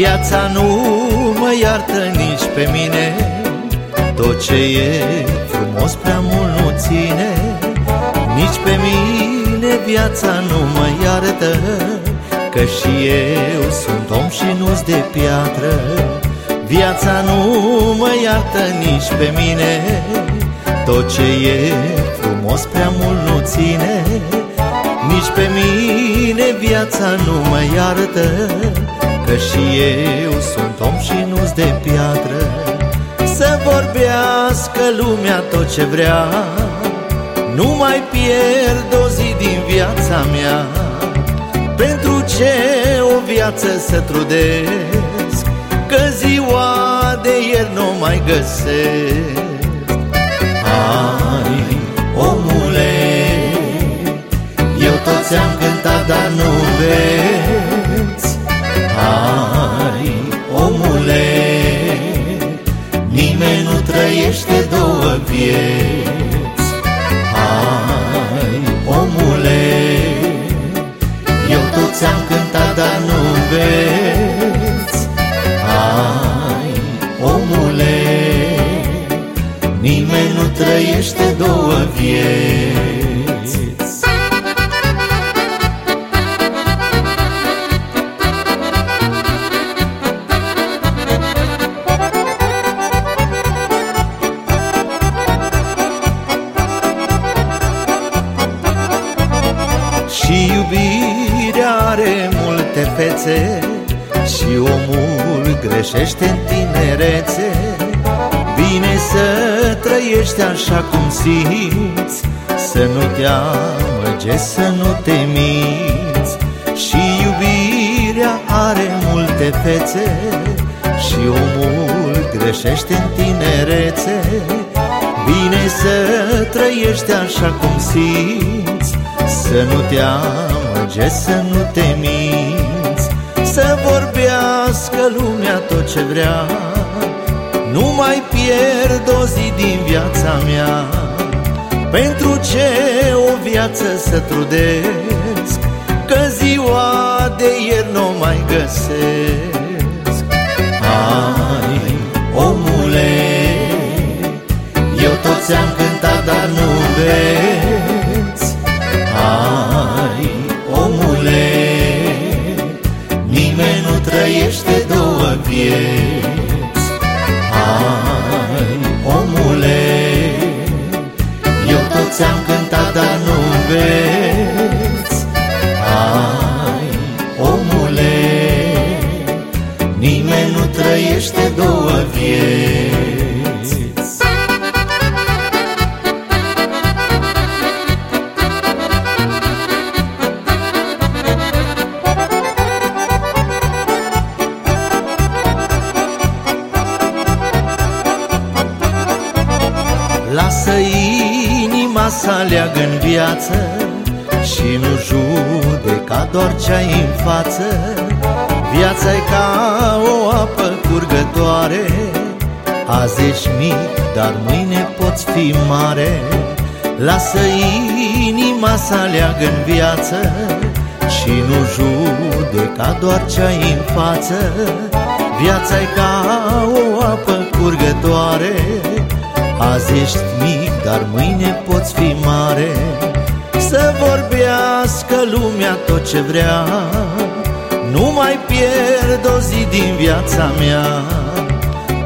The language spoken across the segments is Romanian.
Viața nu mă iartă nici pe mine. Tot ce e frumos prea mult nu ține. Nici pe mine viața nu mă iartă Că și eu sunt om și nu-s de piatră. Viața nu mă iartă nici pe mine. Tot ce e frumos prea mult nu ține. Nici pe mine viața nu mă iartă Că și eu sunt om și nu-s de piatră. Să vorbească lumea tot ce vrea Nu mai pierd o zi din viața mea. Pentru ce o viață să trudesc Că ziua de ieri nu mai găsesc? Hai, omule Eu tot ți-am cântat, omule. Eu tot ți-am cântat, dar nu vezi Hai, omule Nimeni nu trăiește două vieți fețe Și omul greșește în tinerețe. Bine să trăiești așa cum simți Să nu te amăgești, să nu te minți. Și iubirea are multe fețe Și omul greșește în tinerețe. Bine să trăiești așa cum simți Să nu te amăgești, să nu te minți Să vorbească lumea tot ce vrea. Nu mai pierd o zi din viața mea. Pentru ce o viață să trudesc Că ziua de ieri nu mai găsesc? Hai, omule Eu tot ți-am cântat, Nimeni nu trăiește două vieți. Hai, omule Eu tot ți-am cântat, dar nu vezi Hai, omule Nimeni nu trăiește două vieți să aleagă în viață Și nu judeca doar ce ai în față. Viața e ca o apă curgătoare Azi ești mic, dar mâine poți fi mare. Lasă inima să aleagă în viață Și nu judeca doar ce ai în față. Viața e ca o apă curgătoare Azi ești mic, dar mâine poți fi mare. Să vorbească lumea tot ce vrea. Nu mai pierd o zi din viața mea.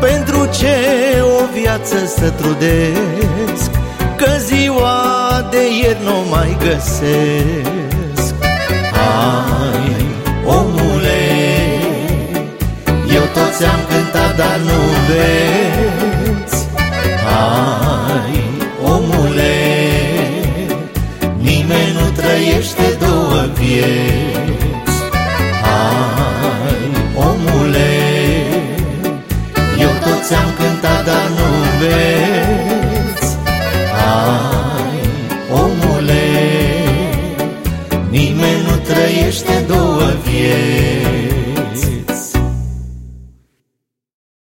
Pentru ce o viață să trudesc? Că ziua de ieri nu mai găsesc. Hai, omule Eu tot ți-am cântat, dar nu vezi